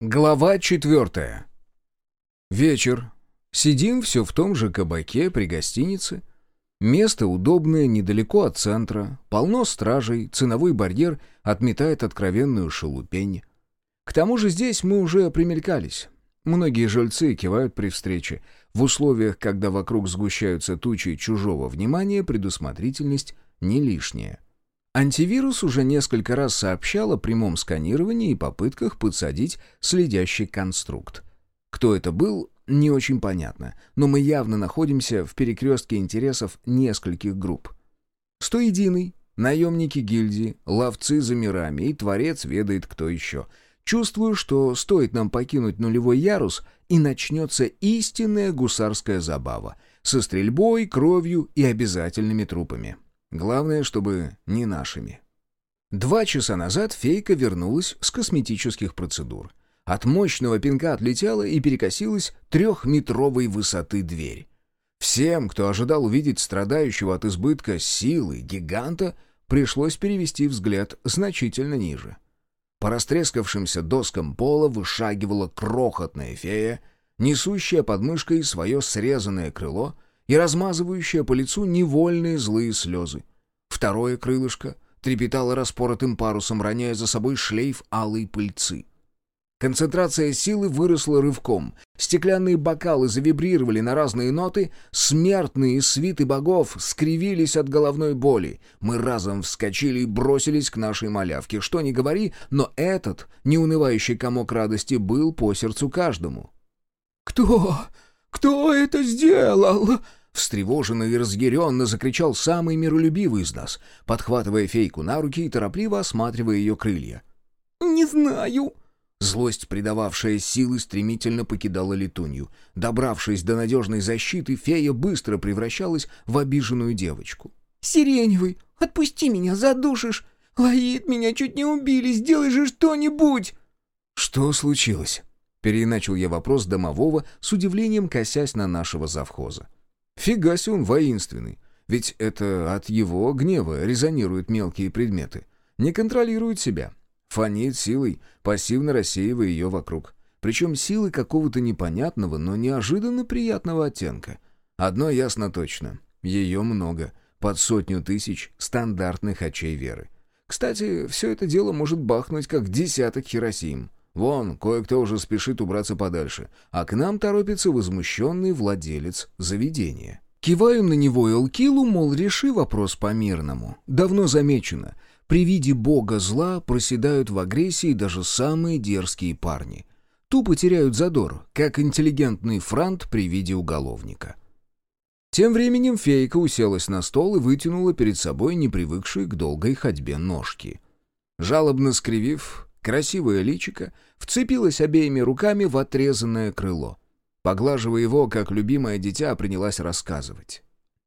Глава четвертая. Вечер. Сидим все в том же кабаке при гостинице. Место удобное, недалеко от центра. Полно стражей, ценовой барьер отметает откровенную шелупень. К тому же здесь мы уже примелькались. Многие жильцы кивают при встрече. В условиях, когда вокруг сгущаются тучи чужого внимания, предусмотрительность не лишняя. Антивирус уже несколько раз сообщал о прямом сканировании и попытках подсадить следящий конструкт. Кто это был, не очень понятно, но мы явно находимся в перекрестке интересов нескольких групп. Сто единый, наемники гильдии, ловцы за мирами и творец ведает кто еще. Чувствую, что стоит нам покинуть нулевой ярус, и начнется истинная гусарская забава со стрельбой, кровью и обязательными трупами. Главное, чтобы не нашими. Два часа назад фейка вернулась с косметических процедур. От мощного пинка отлетела и перекосилась трехметровой высоты дверь. Всем, кто ожидал увидеть страдающего от избытка силы гиганта, пришлось перевести взгляд значительно ниже. По растрескавшимся доскам пола вышагивала крохотная фея, несущая под мышкой свое срезанное крыло — и размазывающая по лицу невольные злые слезы. Второе крылышко трепетало распоротым парусом, роняя за собой шлейф алой пыльцы. Концентрация силы выросла рывком. Стеклянные бокалы завибрировали на разные ноты, смертные свиты богов скривились от головной боли. Мы разом вскочили и бросились к нашей малявке. Что ни говори, но этот неунывающий комок радости был по сердцу каждому. «Кто? Кто это сделал?» Встревоженно и разъяренно закричал самый миролюбивый из нас, подхватывая фейку на руки и торопливо осматривая ее крылья. «Не знаю». Злость, придававшая силы, стремительно покидала летунью. Добравшись до надежной защиты, фея быстро превращалась в обиженную девочку. «Сиреневый, отпусти меня, задушишь! Лаид, меня чуть не убили, сделай же что-нибудь!» «Что случилось?» Переначал я вопрос домового, с удивлением косясь на нашего завхоза. Фига себе он воинственный. Ведь это от его гнева резонируют мелкие предметы. Не контролирует себя. Фонит силой, пассивно рассеивая ее вокруг. Причем силы какого-то непонятного, но неожиданно приятного оттенка. Одно ясно точно. Ее много. Под сотню тысяч стандартных очей веры. Кстати, все это дело может бахнуть, как десяток Хиросим. Вон, кое-кто уже спешит убраться подальше, а к нам торопится возмущенный владелец заведения. Киваем на него Элкилу, мол, реши вопрос по-мирному. Давно замечено. При виде бога зла проседают в агрессии даже самые дерзкие парни. Тупо теряют задор, как интеллигентный франт при виде уголовника. Тем временем фейка уселась на стол и вытянула перед собой непривыкшие к долгой ходьбе ножки. Жалобно скривив, Красивое личико вцепилось обеими руками в отрезанное крыло. Поглаживая его, как любимое дитя, принялась рассказывать.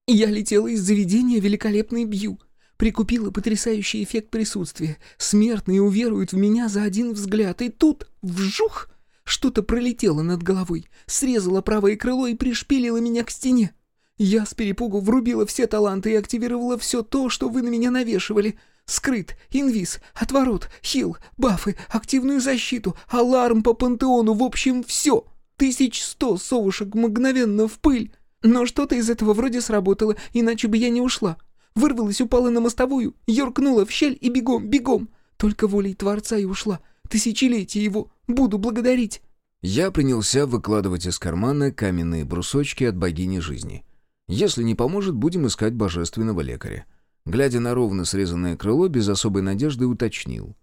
«Я летела из заведения великолепный бью. Прикупила потрясающий эффект присутствия. Смертные уверуют в меня за один взгляд. И тут, вжух, что-то пролетело над головой, срезало правое крыло и пришпилило меня к стене. Я с перепугу врубила все таланты и активировала все то, что вы на меня навешивали — Скрыт, инвиз, отворот, хил, бафы, активную защиту, аларм по пантеону, в общем, все. Тысяч сто совушек мгновенно в пыль. Но что-то из этого вроде сработало, иначе бы я не ушла. Вырвалась, упала на мостовую, юркнула в щель и бегом, бегом. Только волей Творца и ушла. Тысячелетие его. Буду благодарить. Я принялся выкладывать из кармана каменные брусочки от богини жизни. Если не поможет, будем искать божественного лекаря. Глядя на ровно срезанное крыло, без особой надежды уточнил.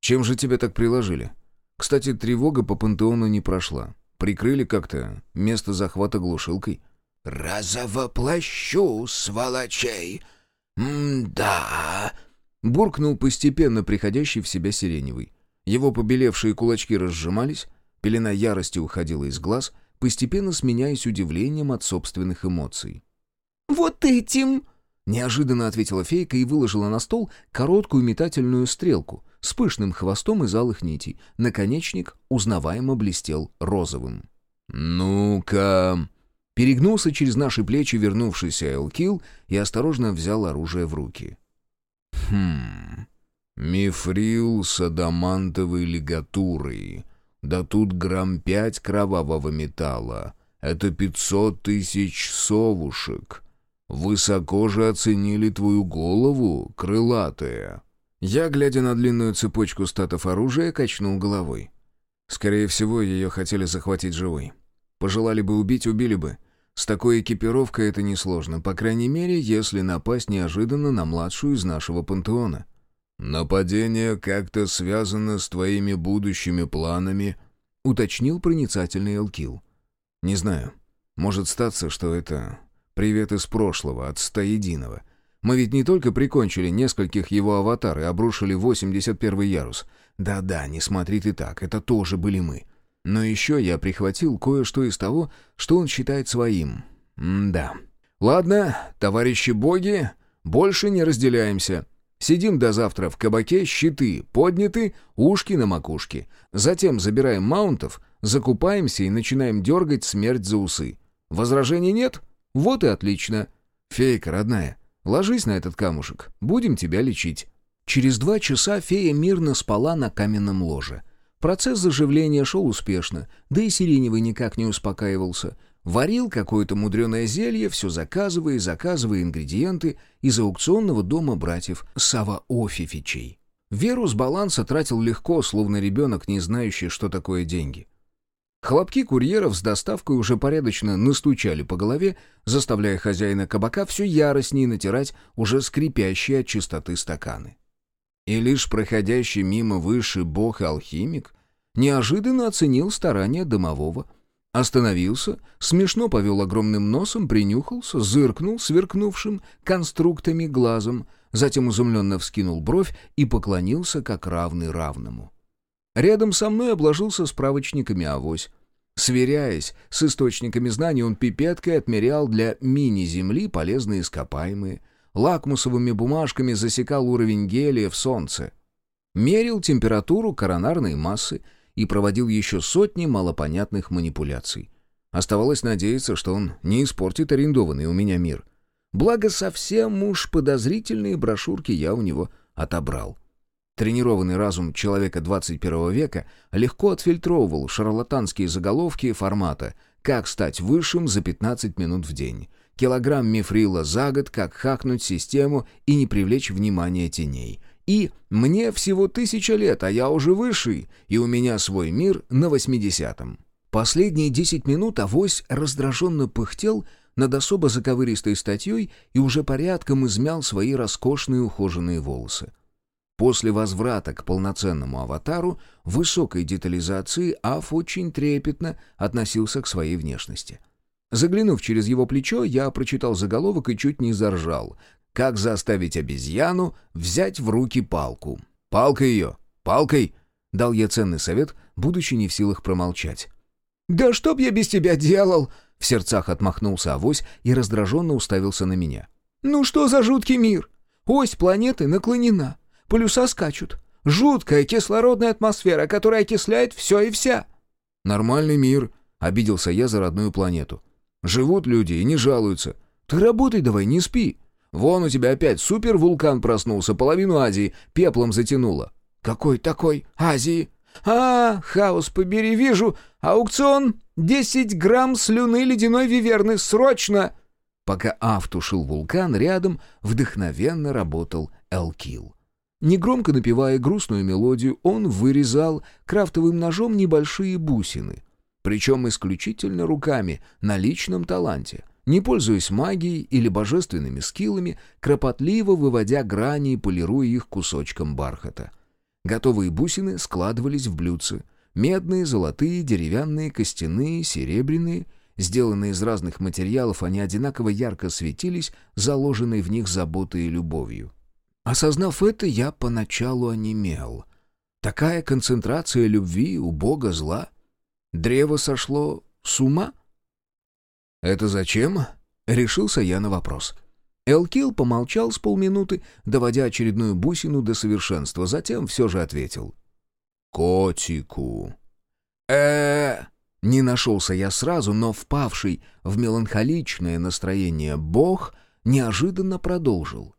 «Чем же тебя так приложили? Кстати, тревога по пантеону не прошла. Прикрыли как-то место захвата глушилкой». «Разовоплощу, сволочей! М-да!» Буркнул постепенно приходящий в себя сиреневый. Его побелевшие кулачки разжимались, пелена ярости уходила из глаз, постепенно сменяясь удивлением от собственных эмоций. «Вот этим!» Неожиданно ответила фейка и выложила на стол короткую метательную стрелку с пышным хвостом из алых нитей. Наконечник узнаваемо блестел розовым. «Ну-ка...» Перегнулся через наши плечи вернувшийся Элкил и осторожно взял оружие в руки. «Хм... Мифрил с адамантовой лигатурой. Да тут грамм пять кровавого металла. Это пятьсот тысяч совушек. Высоко же оценили твою голову, крылатая». Я, глядя на длинную цепочку статов оружия, качнул головой. Скорее всего, ее хотели захватить живой. Пожелали бы убить, убили бы. С такой экипировкой это несложно, по крайней мере, если напасть неожиданно на младшую из нашего пантеона. «Нападение как-то связано с твоими будущими планами», — уточнил проницательный Элкил. «Не знаю. Может статься, что это привет из прошлого, от Стоединого. Мы ведь не только прикончили нескольких его аватар и обрушили 81 ярус. Да-да, не смотри ты так, это тоже были мы. Но еще я прихватил кое-что из того, что он считает своим. М-да. Ладно, товарищи боги, больше не разделяемся. Сидим до завтра в кабаке, щиты подняты, ушки на макушке. Затем забираем маунтов, закупаемся и начинаем дергать смерть за усы. Возражений нет? Вот и отлично. Фейка, родная, ложись на этот камушек, будем тебя лечить. Через два часа фея мирно спала на каменном ложе. Процесс заживления шел успешно, да и Сиреневый никак не успокаивался. Варил какое-то мудреное зелье, все заказывая и заказывая ингредиенты из аукционного дома братьев Сава-Офифичей. Веру с баланса тратил легко, словно ребенок, не знающий, что такое деньги. Хлопки курьеров с доставкой уже порядочно настучали по голове, заставляя хозяина кабака все яростнее натирать уже скрипящие от чистоты стаканы. И лишь проходящий мимо высший бог-алхимик неожиданно оценил старания домового. Остановился, смешно повел огромным носом, принюхался, зыркнул сверкнувшим конструктами глазом, затем изумленно вскинул бровь и поклонился как равный равному. Рядом со мной обложился справочниками авось. Сверяясь с источниками знаний, он пипеткой отмерял для мини-земли полезные ископаемые, лакмусовыми бумажками засекал уровень гелия в солнце, мерил температуру коронарной массы и проводил еще сотни малопонятных манипуляций. Оставалось надеяться, что он не испортит арендованный у меня мир. Благо, совсем уж подозрительные брошюрки я у него отобрал. Тренированный разум человека 21 века легко отфильтровывал шарлатанские заголовки формата «Как стать высшим за 15 минут в день», килограмм мифрила за год, как хакнуть систему и не привлечь внимание теней. И «Мне всего тысяча лет, а я уже высший, и у меня свой мир на восьмидесятом». Последние десять минут авось раздраженно пыхтел над особо заковыристой статьей и уже порядком измял свои роскошные ухоженные волосы. После возврата к полноценному аватару, высокой детализации, Аф очень трепетно относился к своей внешности – Заглянув через его плечо, я прочитал заголовок и чуть не заржал. «Как заставить обезьяну взять в руки палку?» «Палкой ее! Палкой!» — дал я ценный совет, будучи не в силах промолчать. «Да что б я без тебя делал?» — в сердцах отмахнулся авось и раздраженно уставился на меня. «Ну что за жуткий мир? Ось планеты наклонена, полюса скачут. Жуткая кислородная атмосфера, которая окисляет все и вся». «Нормальный мир», — обиделся я за родную планету. Живут люди и не жалуются. Ты работай давай, не спи. Вон у тебя опять супервулкан проснулся, половину Азии пеплом затянуло. Какой такой Азии? А, хаос побери, вижу. Аукцион. Десять грамм слюны ледяной виверны. Срочно! Пока Ав тушил вулкан, рядом вдохновенно работал Элкил. Негромко напевая грустную мелодию, он вырезал крафтовым ножом небольшие бусины — причем исключительно руками, на личном таланте, не пользуясь магией или божественными скиллами, кропотливо выводя грани и полируя их кусочком бархата. Готовые бусины складывались в блюдцы. Медные, золотые, деревянные, костяные, серебряные. Сделанные из разных материалов, они одинаково ярко светились, заложенной в них заботой и любовью. Осознав это, я поначалу онемел. Такая концентрация любви у бога зла — Древо сошло с ума? «Это зачем?» — решился я на вопрос. Элкил помолчал с полминуты, доводя очередную бусину до совершенства, затем все же ответил. «Котику». э Не нашелся я сразу, но впавший в меланхоличное настроение бог неожиданно продолжил.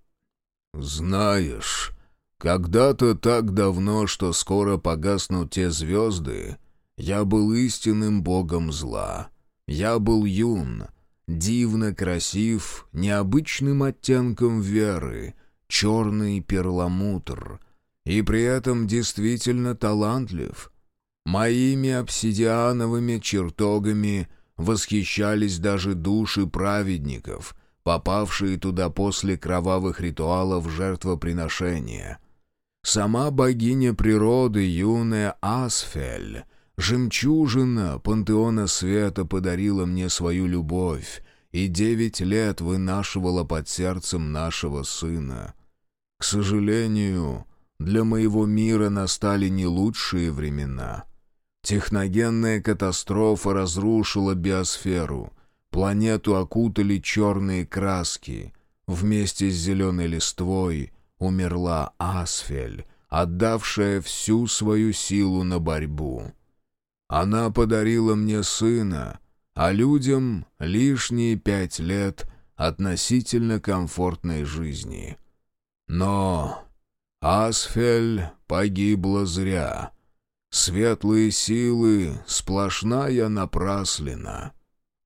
«Знаешь, когда-то так давно, что скоро погаснут те звезды, Я был истинным богом зла. Я был юн, дивно красив, необычным оттенком веры, черный перламутр, и при этом действительно талантлив. Моими обсидиановыми чертогами восхищались даже души праведников, попавшие туда после кровавых ритуалов жертвоприношения. Сама богиня природы, юная Асфель, жемчужина пантеона света подарила мне свою любовь и девять лет вынашивала под сердцем нашего сына. К сожалению, для моего мира настали не лучшие времена. Техногенная катастрофа разрушила биосферу — Планету окутали черные краски. Вместе с зеленой листвой умерла Асфель, отдавшая всю свою силу на борьбу. Она подарила мне сына, а людям лишние пять лет относительно комфортной жизни. Но Асфель погибла зря. Светлые силы — сплошная напраслина.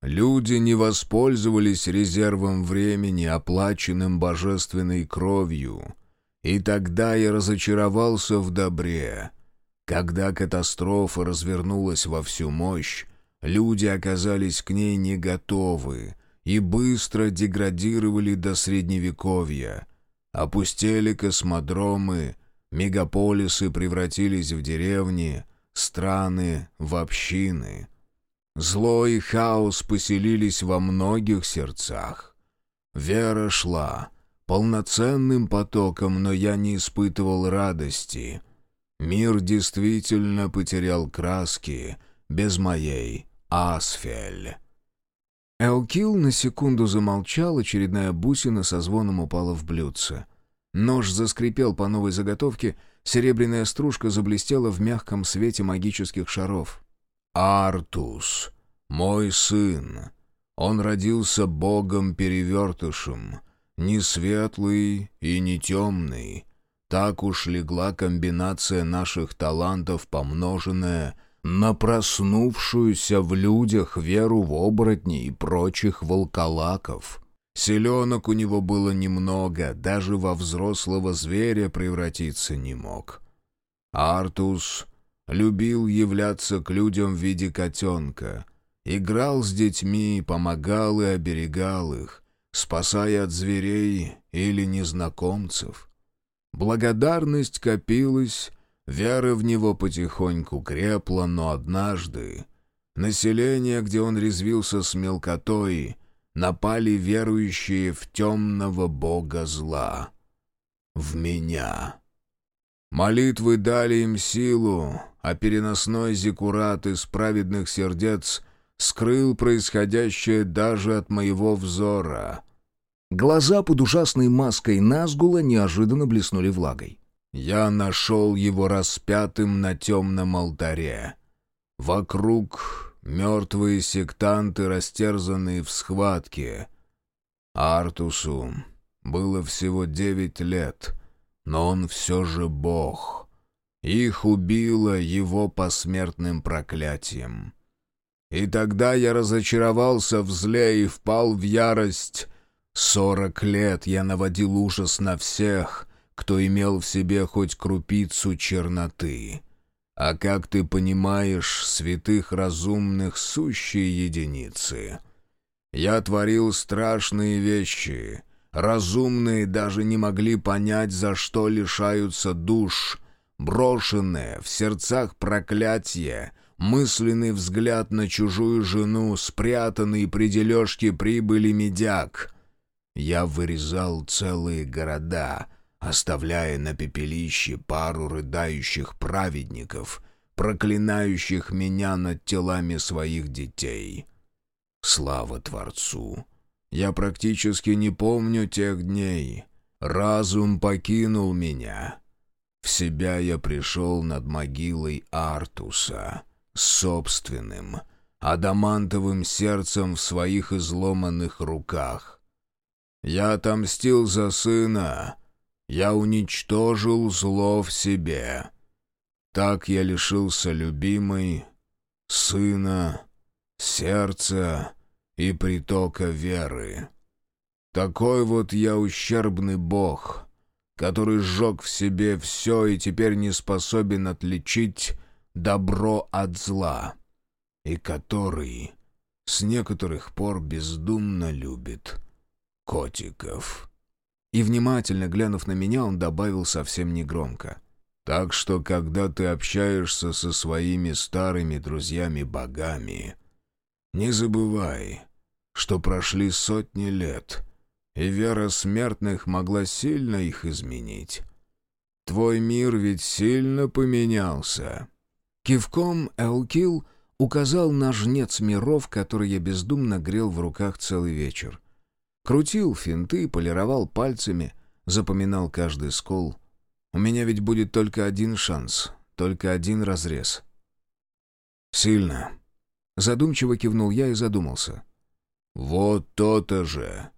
Люди не воспользовались резервом времени, оплаченным божественной кровью. И тогда я разочаровался в добре. Когда катастрофа развернулась во всю мощь, люди оказались к ней не готовы и быстро деградировали до средневековья. Опустели космодромы, мегаполисы превратились в деревни, страны — в общины — Зло и хаос поселились во многих сердцах. Вера шла полноценным потоком, но я не испытывал радости. Мир действительно потерял краски без моей Асфель. Элкил на секунду замолчал, очередная бусина со звоном упала в блюдце. Нож заскрипел по новой заготовке, серебряная стружка заблестела в мягком свете магических шаров. Артус, мой сын. Он родился богом-перевертышем, не светлый и не темный. Так уж легла комбинация наших талантов, помноженная на проснувшуюся в людях веру в оборотней и прочих волколаков. Селенок у него было немного, даже во взрослого зверя превратиться не мог. Артус любил являться к людям в виде котенка. Играл с детьми, помогал и оберегал их, спасая от зверей или незнакомцев. Благодарность копилась, вера в него потихоньку крепла, но однажды население, где он резвился с мелкотой, напали верующие в темного бога зла. В меня. Молитвы дали им силу, а переносной зиккурат из праведных сердец скрыл происходящее даже от моего взора. Глаза под ужасной маской Назгула неожиданно блеснули влагой. Я нашел его распятым на темном алтаре. Вокруг мертвые сектанты, растерзанные в схватке. Артусу было всего девять лет, но он все же бог — их убило его посмертным проклятием. И тогда я разочаровался в зле и впал в ярость. Сорок лет я наводил ужас на всех, кто имел в себе хоть крупицу черноты. А как ты понимаешь, святых разумных сущие единицы. Я творил страшные вещи. Разумные даже не могли понять, за что лишаются душ — брошенное в сердцах проклятие, мысленный взгляд на чужую жену, спрятанный при дележке прибыли медяк. Я вырезал целые города, оставляя на пепелище пару рыдающих праведников, проклинающих меня над телами своих детей. Слава Творцу! Я практически не помню тех дней. Разум покинул меня. В себя я пришел над могилой Артуса, собственным, адамантовым сердцем в своих изломанных руках. Я отомстил за сына, я уничтожил зло в себе. Так я лишился любимой, сына, сердца и притока веры. Такой вот я ущербный бог, который сжег в себе все и теперь не способен отличить добро от зла, и который с некоторых пор бездумно любит котиков». И внимательно глянув на меня, он добавил совсем негромко. «Так что, когда ты общаешься со своими старыми друзьями-богами, не забывай, что прошли сотни лет, и вера смертных могла сильно их изменить. Твой мир ведь сильно поменялся». Кивком Элкил указал на жнец миров, который я бездумно грел в руках целый вечер. Крутил финты, полировал пальцами, запоминал каждый скол. У меня ведь будет только один шанс, только один разрез. «Сильно». Задумчиво кивнул я и задумался. «Вот то-то же.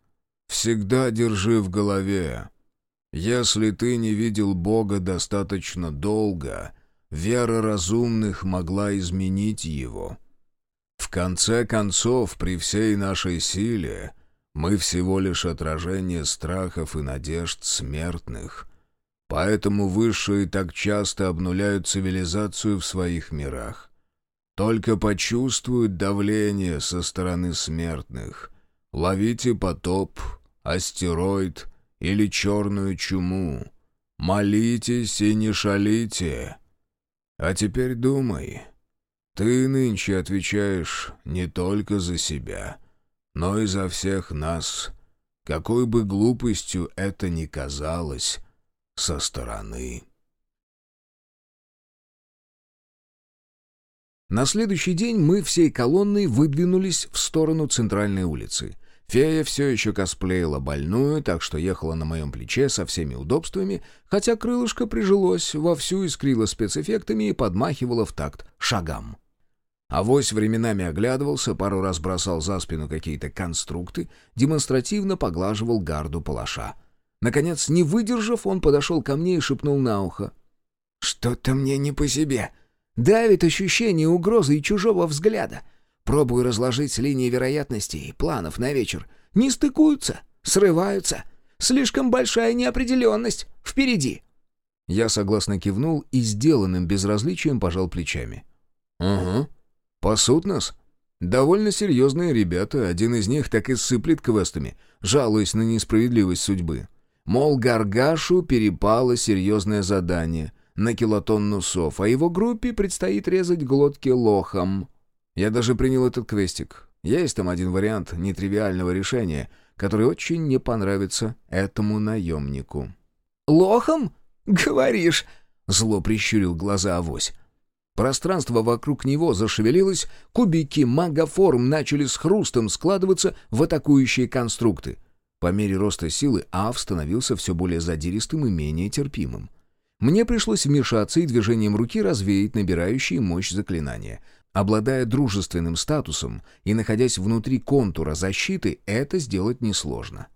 Всегда держи в голове. Если ты не видел Бога достаточно долго, вера разумных могла изменить его. В конце концов, при всей нашей силе, мы всего лишь отражение страхов и надежд смертных. Поэтому высшие так часто обнуляют цивилизацию в своих мирах. Только почувствуют давление со стороны смертных. Ловите потоп, астероид или черную чуму. Молитесь и не шалите. А теперь думай. Ты нынче отвечаешь не только за себя — но и за всех нас, какой бы глупостью это ни казалось со стороны. На следующий день мы всей колонной выдвинулись в сторону центральной улицы. Фея все еще косплеила больную, так что ехала на моем плече со всеми удобствами, хотя крылышко прижилось, вовсю искрило спецэффектами и подмахивало в такт шагам. Авось временами оглядывался, пару раз бросал за спину какие-то конструкты, демонстративно поглаживал гарду палаша. Наконец, не выдержав, он подошел ко мне и шепнул на ухо. «Что-то мне не по себе. Давит ощущение угрозы и чужого взгляда. Пробую разложить линии вероятностей планов на вечер. Не стыкуются, срываются. Слишком большая неопределенность. Впереди». Я согласно кивнул и сделанным безразличием пожал плечами. «Угу». «Пасут нас? Довольно серьезные ребята, один из них так и сыплет квестами, жалуясь на несправедливость судьбы. Мол, Гаргашу перепало серьезное задание на килотонну сов, а его группе предстоит резать глотки лохам. Я даже принял этот квестик. Есть там один вариант нетривиального решения, который очень не понравится этому наемнику. «Лохам? Говоришь?» — зло прищурил глаза авось. Пространство вокруг него зашевелилось, кубики магоформ начали с хрустом складываться в атакующие конструкты. По мере роста силы Ав становился все более задиристым и менее терпимым. Мне пришлось вмешаться и движением руки развеять набирающие мощь заклинания. Обладая дружественным статусом и находясь внутри контура защиты, это сделать несложно.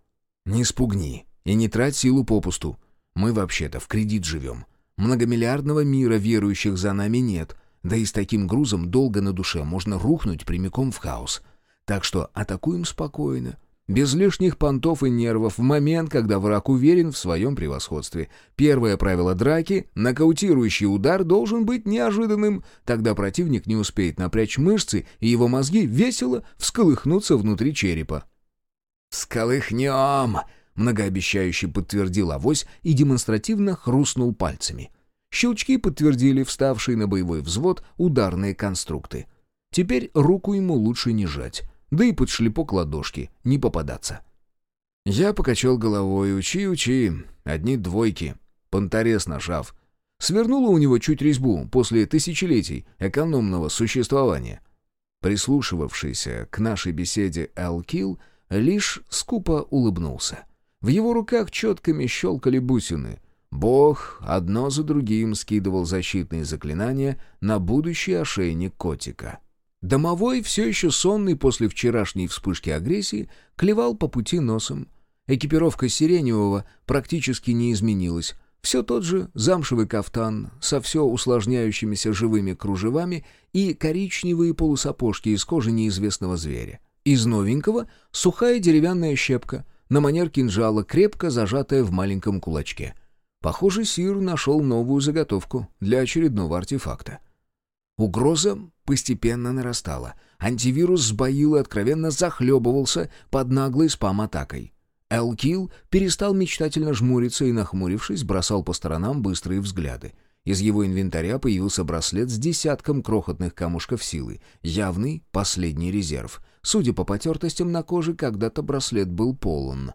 «Не спугни и не трать силу попусту. Мы вообще-то в кредит живем. Многомиллиардного мира верующих за нами нет, да и с таким грузом долго на душе можно рухнуть прямиком в хаос. Так что атакуем спокойно, без лишних понтов и нервов, в момент, когда враг уверен в своем превосходстве. Первое правило драки — нокаутирующий удар должен быть неожиданным, тогда противник не успеет напрячь мышцы, и его мозги весело всколыхнутся внутри черепа. «Сколыхнем!» многообещающе подтвердил авось и демонстративно хрустнул пальцами. Щелчки подтвердили вставшие на боевой взвод ударные конструкты. Теперь руку ему лучше не жать, да и под шлепок ладошки не попадаться. Я покачал головой, учи, учи, одни двойки, понторез нажав. Свернула у него чуть резьбу после тысячелетий экономного существования. Прислушивавшийся к нашей беседе Элкил лишь скупо улыбнулся. В его руках четками щелкали бусины. Бог одно за другим скидывал защитные заклинания на будущий ошейник котика. Домовой, все еще сонный после вчерашней вспышки агрессии, клевал по пути носом. Экипировка Сиреневого практически не изменилась. Все тот же замшевый кафтан со все усложняющимися живыми кружевами и коричневые полусапожки из кожи неизвестного зверя. Из новенького — сухая деревянная щепка, на манер кинжала, крепко зажатая в маленьком кулачке. Похоже, Сир нашел новую заготовку для очередного артефакта. Угроза постепенно нарастала. Антивирус сбоил и откровенно захлебывался под наглой спам-атакой. Элкил перестал мечтательно жмуриться и, нахмурившись, бросал по сторонам быстрые взгляды. Из его инвентаря появился браслет с десятком крохотных камушков силы, явный последний резерв. Судя по потертостям на коже, когда-то браслет был полон.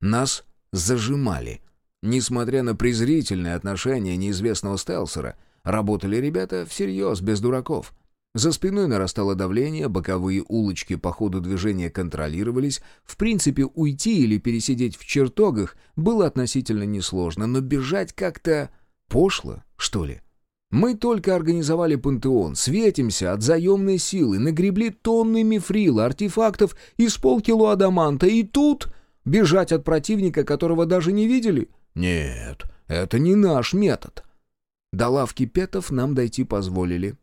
Нас зажимали. Несмотря на презрительное отношение неизвестного стелсера, работали ребята всерьез, без дураков. За спиной нарастало давление, боковые улочки по ходу движения контролировались. В принципе, уйти или пересидеть в чертогах было относительно несложно, но бежать как-то пошло, что ли. Мы только организовали пантеон, светимся от заемной силы, нагребли тонны мифрила, артефактов из полкило адаманта, и тут бежать от противника, которого даже не видели? Нет, это не наш метод. До лавки петов нам дойти позволили.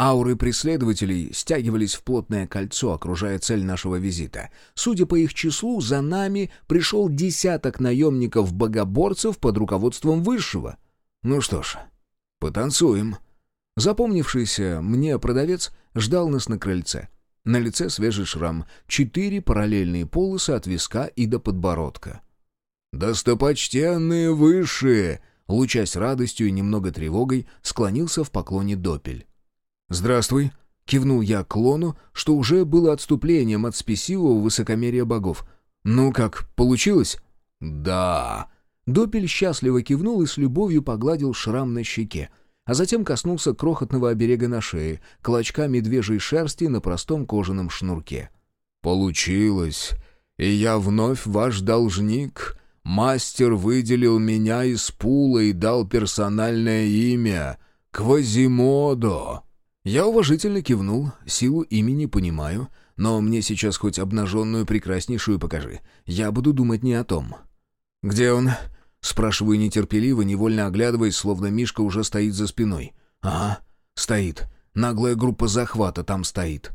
Ауры преследователей стягивались в плотное кольцо, окружая цель нашего визита. Судя по их числу, за нами пришел десяток наемников-богоборцев под руководством Высшего. Ну что ж, потанцуем. Запомнившийся мне продавец ждал нас на крыльце. На лице свежий шрам, четыре параллельные полосы от виска и до подбородка. «Достопочтенные высшие!» Лучась радостью и немного тревогой, склонился в поклоне Допель. «Здравствуй», — кивнул я клону, что уже было отступлением от спесивого высокомерия богов. «Ну как, получилось?» «Да». Допель счастливо кивнул и с любовью погладил шрам на щеке, а затем коснулся крохотного оберега на шее, клочка медвежьей шерсти на простом кожаном шнурке. «Получилось, и я вновь ваш должник. Мастер выделил меня из пула и дал персональное имя — Квазимодо». Я уважительно кивнул, силу имени понимаю, но мне сейчас хоть обнаженную прекраснейшую покажи. Я буду думать не о том. «Где он?» — спрашиваю нетерпеливо, невольно оглядываясь, словно Мишка уже стоит за спиной. «Ага, стоит. Наглая группа захвата там стоит».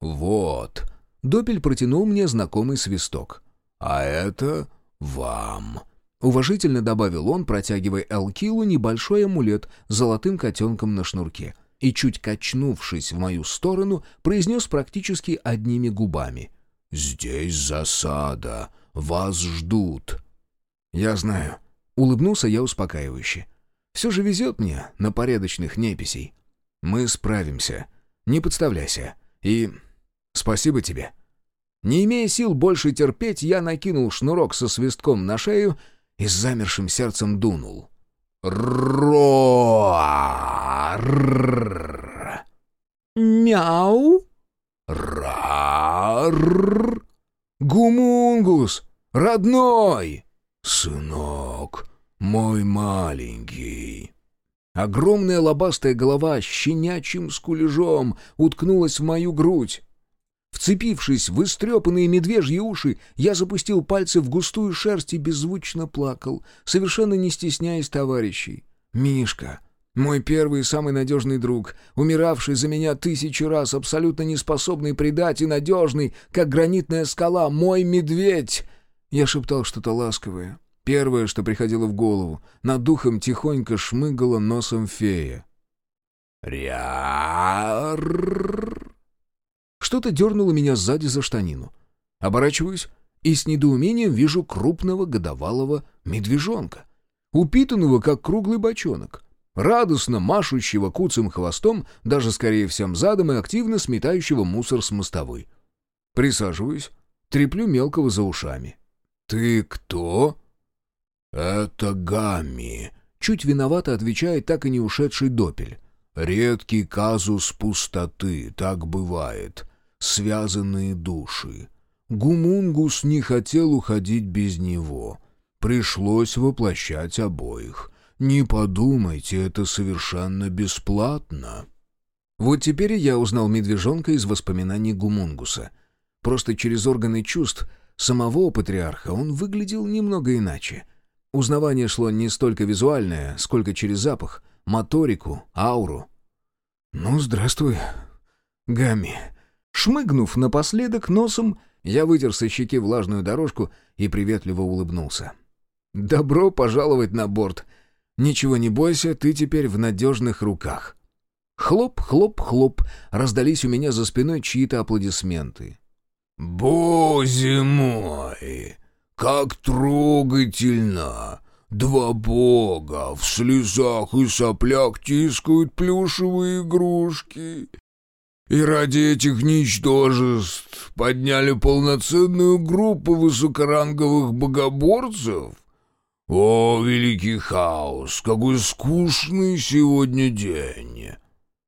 «Вот». Допель протянул мне знакомый свисток. «А это вам». Уважительно добавил он, протягивая Элкилу небольшой амулет с золотым котенком на шнурке и, чуть качнувшись в мою сторону, произнес практически одними губами. «Здесь засада. Вас ждут». «Я знаю». Улыбнулся я успокаивающе. «Все же везет мне на порядочных неписей. Мы справимся. Не подставляйся. И спасибо тебе». Не имея сил больше терпеть, я накинул шнурок со свистком на шею и с замершим сердцем дунул. Роар. Мяу. Рар. Гумунгус, родной. Сынок, мой маленький. Огромная лобастая голова с щенячьим скулежом уткнулась в мою грудь. Вцепившись в истрепанные медвежьи уши, я запустил пальцы в густую шерсть и беззвучно плакал, совершенно не стесняясь товарищей. «Мишка, мой первый и самый надежный друг, умиравший за меня тысячи раз, абсолютно неспособный предать и надежный, как гранитная скала, мой медведь!» Я шептал что-то ласковое. Первое, что приходило в голову, над духом тихонько шмыгала носом фея. «Ряр!» Что-то дернуло меня сзади за штанину. Оборачиваюсь и с недоумением вижу крупного годовалого медвежонка, упитанного, как круглый бочонок, радостно машущего куцым хвостом, даже скорее всем задом и активно сметающего мусор с мостовой. Присаживаюсь, треплю мелкого за ушами. «Ты кто?» «Это Гамми», — чуть виновато отвечает так и не ушедший допель. «Редкий казус пустоты, так бывает связанные души. Гумунгус не хотел уходить без него. Пришлось воплощать обоих. Не подумайте, это совершенно бесплатно. Вот теперь я узнал медвежонка из воспоминаний Гумунгуса. Просто через органы чувств самого патриарха он выглядел немного иначе. Узнавание шло не столько визуальное, сколько через запах, моторику, ауру. «Ну, здравствуй, Гамми». Шмыгнув напоследок носом, я вытер со щеки влажную дорожку и приветливо улыбнулся. «Добро пожаловать на борт. Ничего не бойся, ты теперь в надежных руках». Хлоп, хлоп, хлоп, раздались у меня за спиной чьи-то аплодисменты. «Боже мой! Как трогательно! Два бога в слезах и соплях тискают плюшевые игрушки. И ради этих ничтожеств подняли полноценную группу высокоранговых богоборцев? О, великий хаос, какой скучный сегодня день!»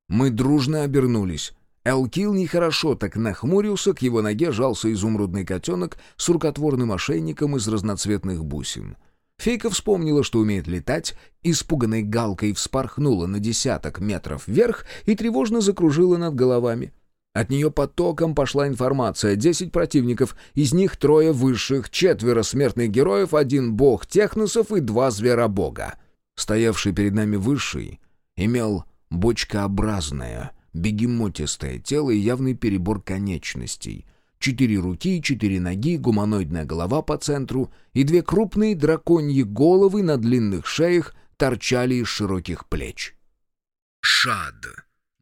Мы дружно обернулись. Элкил нехорошо так нахмурился, к его ноге жался изумрудный котенок с рукотворным ошейником из разноцветных бусин. Фейка вспомнила, что умеет летать, испуганной галкой вспорхнула на десяток метров вверх и тревожно закружила над головами. От нее потоком пошла информация. Десять противников, из них трое высших, четверо смертных героев, один бог техносов и два зверобога. Стоявший перед нами высший имел бочкообразное — бегемотистое тело и явный перебор конечностей. Четыре руки, четыре ноги, гуманоидная голова по центру и две крупные драконьи головы на длинных шеях торчали из широких плеч. Шад.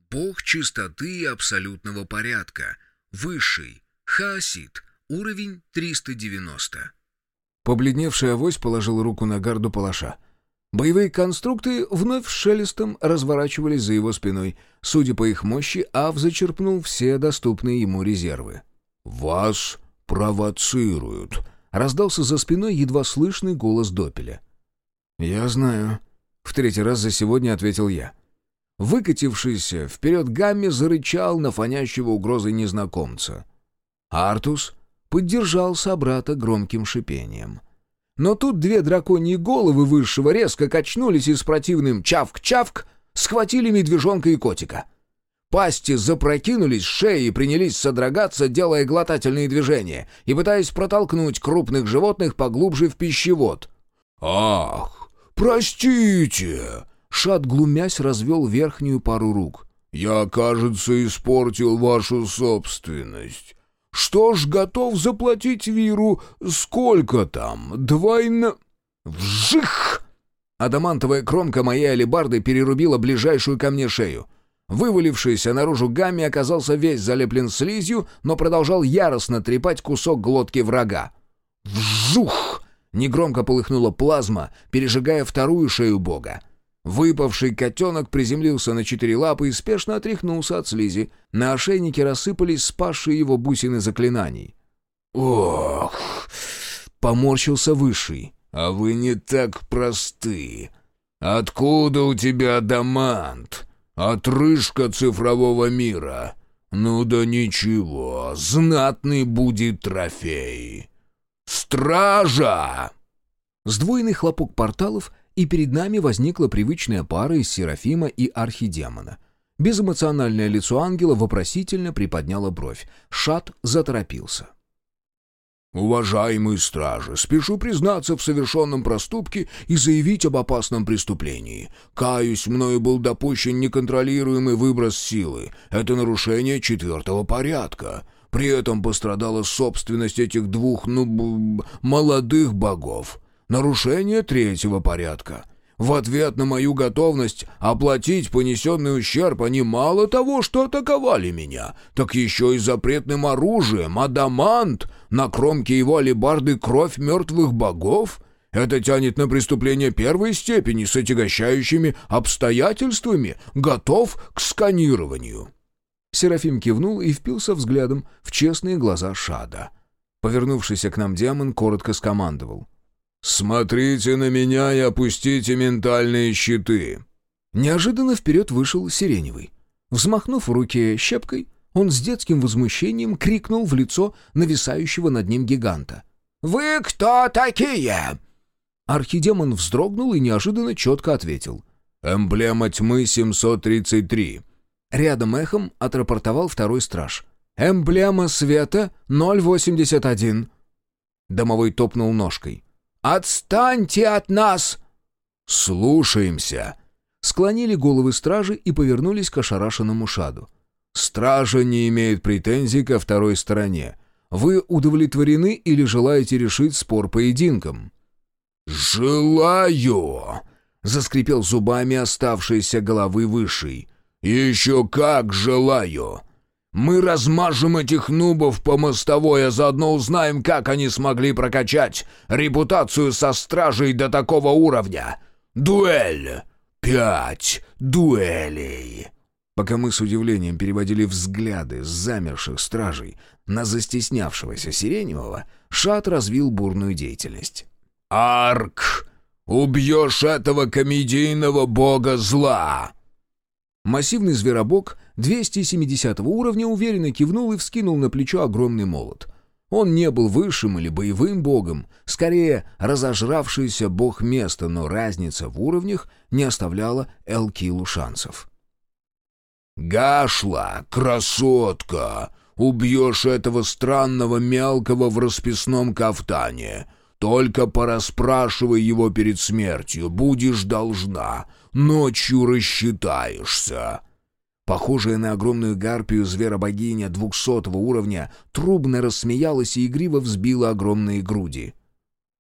Бог чистоты и абсолютного порядка. Высший. Хаосит. Уровень 390. Побледневший авось положил руку на гарду палаша — Боевые конструкты вновь шелестом разворачивались за его спиной. Судя по их мощи, Ав зачерпнул все доступные ему резервы. «Вас провоцируют», — раздался за спиной едва слышный голос Допеля. «Я знаю», — в третий раз за сегодня ответил я. Выкатившийся вперед Гамми зарычал на фонящего угрозой незнакомца. Артус поддержал собрата громким шипением — но тут две драконьи головы высшего резко качнулись и с противным чавк-чавк схватили медвежонка и котика. Пасти запрокинулись, шеи принялись содрогаться, делая глотательные движения и пытаясь протолкнуть крупных животных поглубже в пищевод. «Ах, простите!» Шат, глумясь, развел верхнюю пару рук. «Я, кажется, испортил вашу собственность. Что ж, готов заплатить Виру сколько там? Двойно... Вжих! Адамантовая кромка моей алебарды перерубила ближайшую ко мне шею. Вывалившийся наружу гамми оказался весь залеплен слизью, но продолжал яростно трепать кусок глотки врага. Вжух! Негромко полыхнула плазма, пережигая вторую шею бога. Выпавший котенок приземлился на четыре лапы и спешно отряхнулся от слизи. На ошейнике рассыпались спасшие его бусины заклинаний. «Ох!» — поморщился Высший. «А вы не так просты. Откуда у тебя адамант? Отрыжка цифрового мира. Ну да ничего, знатный будет трофей. Стража!» Сдвоенный хлопок порталов — и перед нами возникла привычная пара из Серафима и Архидемона. Безэмоциональное лицо ангела вопросительно приподняло бровь. Шат заторопился. «Уважаемые стражи, спешу признаться в совершенном проступке и заявить об опасном преступлении. Каюсь, мною был допущен неконтролируемый выброс силы. Это нарушение четвертого порядка. При этом пострадала собственность этих двух, ну, молодых богов нарушение третьего порядка. В ответ на мою готовность оплатить понесенный ущерб они мало того, что атаковали меня, так еще и запретным оружием, адамант, на кромке его алебарды кровь мертвых богов. Это тянет на преступление первой степени с отягощающими обстоятельствами, готов к сканированию». Серафим кивнул и впился взглядом в честные глаза Шада. Повернувшийся к нам демон коротко скомандовал. «Смотрите на меня и опустите ментальные щиты!» Неожиданно вперед вышел Сиреневый. Взмахнув в руке щепкой, он с детским возмущением крикнул в лицо нависающего над ним гиганта. «Вы кто такие?» Архидемон вздрогнул и неожиданно четко ответил. «Эмблема тьмы 733». Рядом эхом отрапортовал второй страж. «Эмблема света 081». Домовой топнул ножкой. Отстаньте от нас!» «Слушаемся!» Склонили головы стражи и повернулись к ошарашенному шаду. «Стража не имеет претензий ко второй стороне. Вы удовлетворены или желаете решить спор поединком?» «Желаю!» — заскрипел зубами оставшиеся головы высший. «Еще как желаю! Мы размажем этих нубов по мостовой, а заодно узнаем, как они смогли прокачать репутацию со стражей до такого уровня. Дуэль! Пять дуэлей!» Пока мы с удивлением переводили взгляды с замерших стражей на застеснявшегося Сиреневого, Шат развил бурную деятельность. «Арк! Убьешь этого комедийного бога зла!» Массивный зверобок 270 уровня уверенно кивнул и вскинул на плечо огромный молот. Он не был высшим или боевым богом, скорее разожравшийся бог места, но разница в уровнях не оставляла Элкилу шансов. «Гашла, красотка! Убьешь этого странного мелкого в расписном кафтане!» Только порасспрашивай его перед смертью, будешь должна. Ночью рассчитаешься». Похожая на огромную гарпию зверобогиня двухсотого уровня трубно рассмеялась и игриво взбила огромные груди.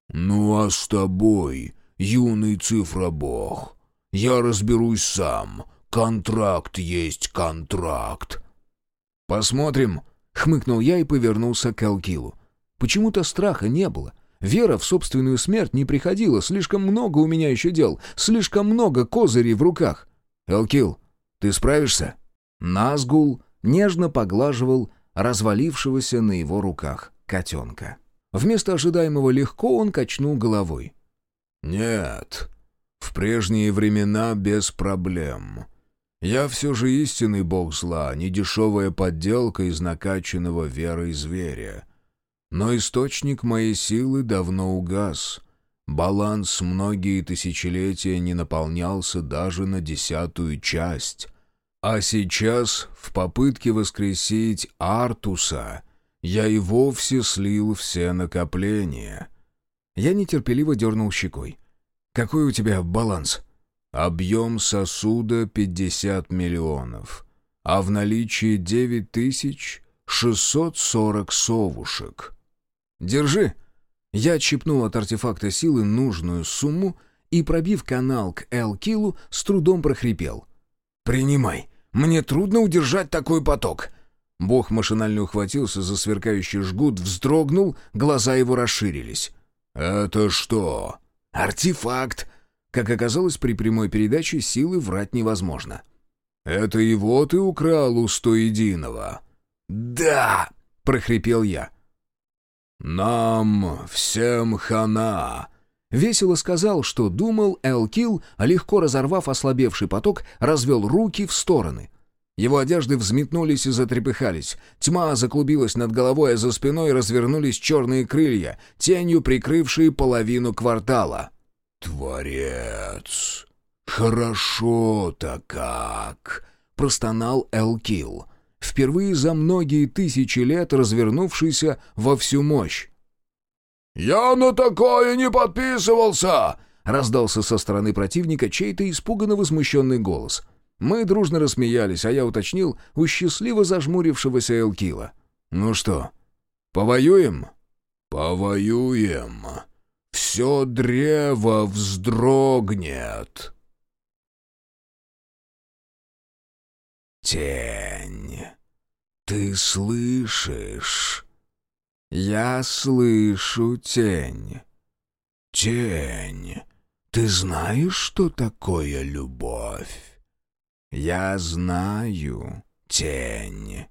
«Ну а с тобой, юный цифробог, я разберусь сам. Контракт есть контракт». «Посмотрим», — хмыкнул я и повернулся к Элкилу. Почему-то страха не было. Вера в собственную смерть не приходила, слишком много у меня еще дел, слишком много козырей в руках. «Элкил, ты справишься?» Назгул нежно поглаживал развалившегося на его руках котенка. Вместо ожидаемого легко он качнул головой. «Нет, в прежние времена без проблем. Я все же истинный бог зла, не дешевая подделка из накачанного верой зверя. Но источник моей силы давно угас. Баланс многие тысячелетия не наполнялся даже на десятую часть. А сейчас, в попытке воскресить Артуса, я и вовсе слил все накопления. Я нетерпеливо дернул щекой. «Какой у тебя баланс?» «Объем сосуда 50 миллионов, а в наличии 9640 совушек». «Держи!» Я отщипнул от артефакта силы нужную сумму и, пробив канал к Эл-Килу, с трудом прохрипел. «Принимай! Мне трудно удержать такой поток!» Бог машинально ухватился за сверкающий жгут, вздрогнул, глаза его расширились. «Это что?» «Артефакт!» Как оказалось, при прямой передаче силы врать невозможно. «Это его ты украл у стоединого?» «Да!» — прохрипел я. «Нам всем хана!» Весело сказал, что думал Элкил, легко разорвав ослабевший поток, развел руки в стороны. Его одежды взметнулись и затрепыхались. Тьма заклубилась над головой, а за спиной развернулись черные крылья, тенью прикрывшие половину квартала. «Творец! Хорошо-то как!» — простонал Элкил впервые за многие тысячи лет развернувшийся во всю мощь. «Я на такое не подписывался!» — раздался со стороны противника чей-то испуганно возмущенный голос. Мы дружно рассмеялись, а я уточнил у счастливо зажмурившегося Элкила. «Ну что, повоюем?» «Повоюем. Все древо вздрогнет». «Тень, ты слышишь?» «Я слышу тень». «Тень, ты знаешь, что такое любовь?» «Я знаю, тень.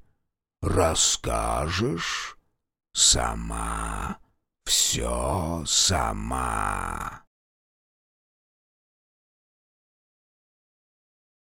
Расскажешь?» «Сама, все сама».